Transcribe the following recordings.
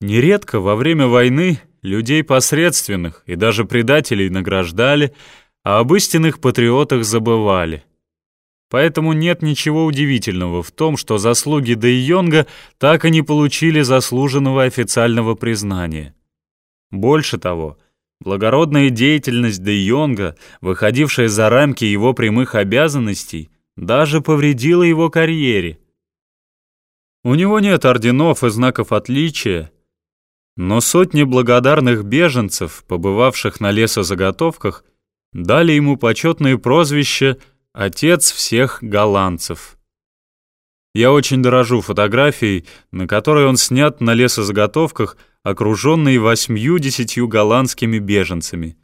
Нередко во время войны людей посредственных и даже предателей награждали, а об истинных патриотах забывали. Поэтому нет ничего удивительного в том, что заслуги Де Йонга так и не получили заслуженного официального признания. Больше того, благородная деятельность Де Йонга, выходившая за рамки его прямых обязанностей, даже повредила его карьере. У него нет орденов и знаков отличия, но сотни благодарных беженцев, побывавших на лесозаготовках, дали ему почетное прозвище «Отец всех голландцев». Я очень дорожу фотографией, на которой он снят на лесозаготовках, окруженный восьмью-десятью голландскими беженцами.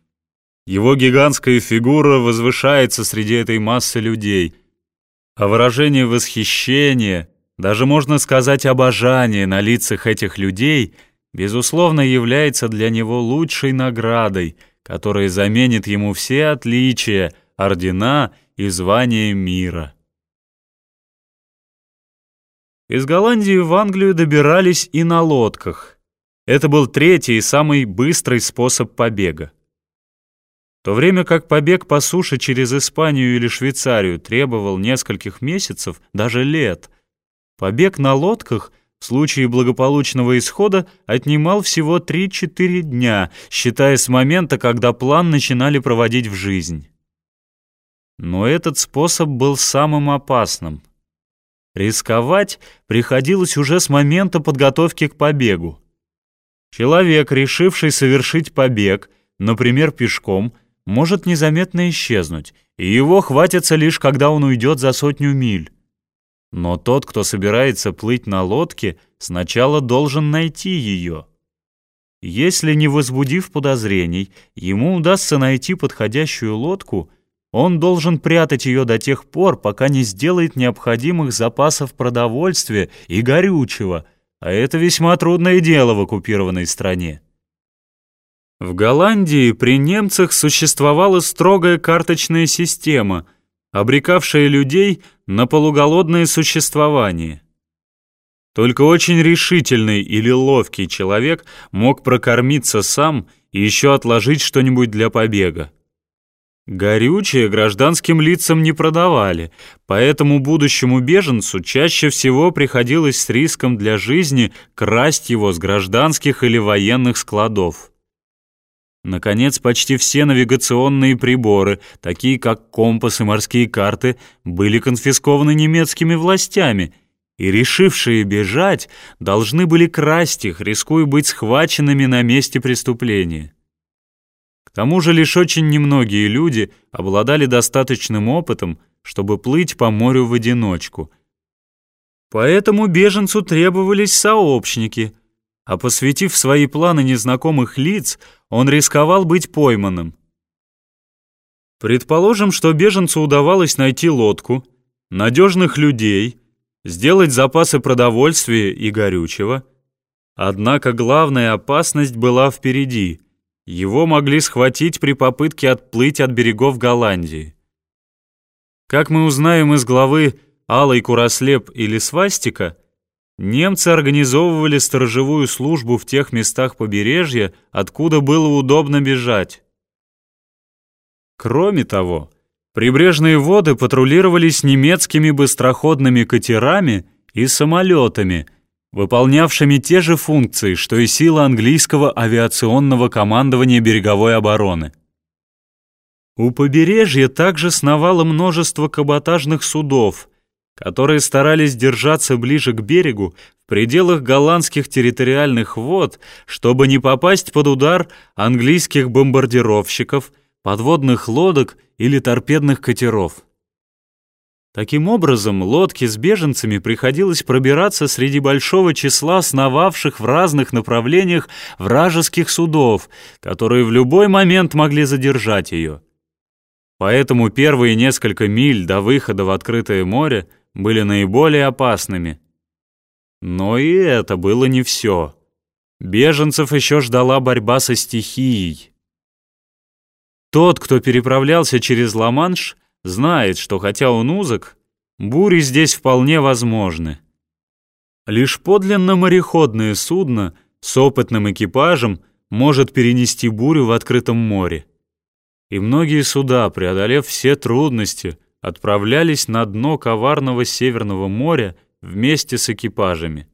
Его гигантская фигура возвышается среди этой массы людей, а выражение восхищения, даже можно сказать обожания на лицах этих людей — безусловно, является для него лучшей наградой, которая заменит ему все отличия, ордена и звания мира. Из Голландии в Англию добирались и на лодках. Это был третий и самый быстрый способ побега. В то время как побег по суше через Испанию или Швейцарию требовал нескольких месяцев, даже лет, побег на лодках — в случае благополучного исхода отнимал всего 3-4 дня, считая с момента, когда план начинали проводить в жизнь. Но этот способ был самым опасным. Рисковать приходилось уже с момента подготовки к побегу. Человек, решивший совершить побег, например, пешком, может незаметно исчезнуть, и его хватится лишь, когда он уйдет за сотню миль. Но тот, кто собирается плыть на лодке, сначала должен найти ее. Если, не возбудив подозрений, ему удастся найти подходящую лодку, он должен прятать ее до тех пор, пока не сделает необходимых запасов продовольствия и горючего, а это весьма трудное дело в оккупированной стране. В Голландии при немцах существовала строгая карточная система — обрекавшая людей на полуголодное существование. Только очень решительный или ловкий человек мог прокормиться сам и еще отложить что-нибудь для побега. Горючее гражданским лицам не продавали, поэтому будущему беженцу чаще всего приходилось с риском для жизни красть его с гражданских или военных складов. Наконец, почти все навигационные приборы, такие как компас и морские карты, были конфискованы немецкими властями, и решившие бежать должны были красть их, рискуя быть схваченными на месте преступления. К тому же лишь очень немногие люди обладали достаточным опытом, чтобы плыть по морю в одиночку. Поэтому беженцу требовались сообщники — а посвятив свои планы незнакомых лиц, он рисковал быть пойманным. Предположим, что беженцу удавалось найти лодку, надежных людей, сделать запасы продовольствия и горючего. Однако главная опасность была впереди. Его могли схватить при попытке отплыть от берегов Голландии. Как мы узнаем из главы «Алый курослеп» или «Свастика», Немцы организовывали сторожевую службу в тех местах побережья, откуда было удобно бежать. Кроме того, прибрежные воды патрулировались немецкими быстроходными катерами и самолетами, выполнявшими те же функции, что и сила английского авиационного командования береговой обороны. У побережья также сновало множество каботажных судов – которые старались держаться ближе к берегу в пределах голландских территориальных вод, чтобы не попасть под удар английских бомбардировщиков, подводных лодок или торпедных катеров. Таким образом, лодке с беженцами приходилось пробираться среди большого числа сновавших в разных направлениях вражеских судов, которые в любой момент могли задержать ее. Поэтому первые несколько миль до выхода в открытое море – были наиболее опасными. Но и это было не все. Беженцев еще ждала борьба со стихией. Тот, кто переправлялся через Ла-Манш, знает, что хотя он узок, бури здесь вполне возможны. Лишь подлинно мореходное судно с опытным экипажем может перенести бурю в открытом море. И многие суда, преодолев все трудности, отправлялись на дно коварного Северного моря вместе с экипажами.